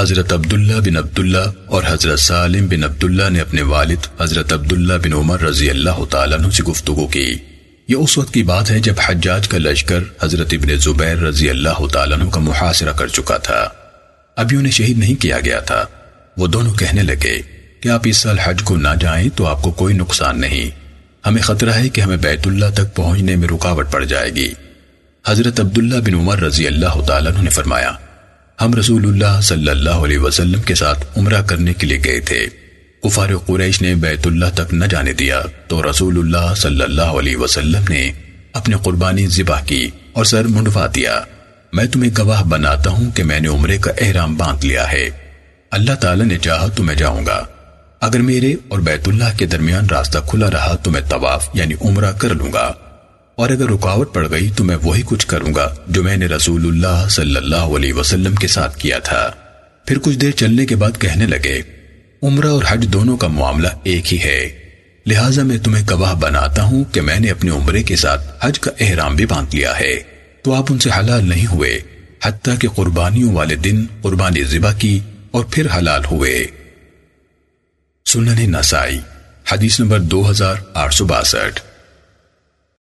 حضرت عبداللہ بن عبداللہ اور حضرت سالم بن عبداللہ نے اپنے والد حضرت عبداللہ بن عمر رضی اللہ تعالیٰ عنہ سے گفتگو کی۔ یہ اس وقت کی بات ہے جب حجاج کا لشکر حضرت ابن زبیر رضی اللہ تعالیٰ عنہ کا محاصرہ کر چکا تھا۔ ابھی انہیں شہید نہیں کیا گیا تھا۔ وہ دونوں کہنے لگے کہ آپ اس سال حج کو نہ جائیں تو آپ کو کوئی نقصان نہیں۔ ہمیں خطرہ ہے کہ ہمیں بیت اللہ تک پہنچنے میں رکاوٹ پڑ جائے گی۔ حضرت عبداللہ بن عمر رضی اللہ تعالیٰ عنہ نے فرمایا ہم رسول اللہ صلی اللہ علیہ وسلم کے ساتھ عمرہ کرنے کے لیے گئے تھے۔ کفار قریش نے بیت اللہ تک نہ جانے دیا۔ تو رسول اللہ صلی اللہ علیہ وسلم نے اپنے قربانی ذبح کی اور سر منڈوا دیا۔ میں تمہیں گواہ بناتا ہوں کہ میں نے عمرے کا احرام باندھ لیا ہے۔ اللہ تعالیٰ نے چاہا تو میں جاؤں گا۔ اگر میرے اور بیت اللہ کے درمیان راستہ کھلا رہا تو میں طواف یعنی عمرہ کر لوں گا۔ اور اگر رکاوٹ پڑ گئی تو میں وہی کچھ کروں گا جو میں نے رسول اللہ صلی اللہ علیہ وسلم کے ساتھ کیا تھا۔ پھر کچھ دیر چلنے کے بعد کہنے لگے، عمرہ اور حج دونوں کا معاملہ ایک ہی ہے۔ لہٰذا میں تمہیں گواہ بناتا ہوں کہ میں نے اپنے عمرے کے ساتھ حج کا احرام بھی باندھ لیا ہے۔ تو آپ ان سے حلال نہیں ہوئے، حتیٰ کہ قربانیوں والے دن قربانی ذبح کی اور پھر حلال ہوئے۔ سنن نسائی، حدیث نمبر دو ہزار آٹھ سو باسٹھ۔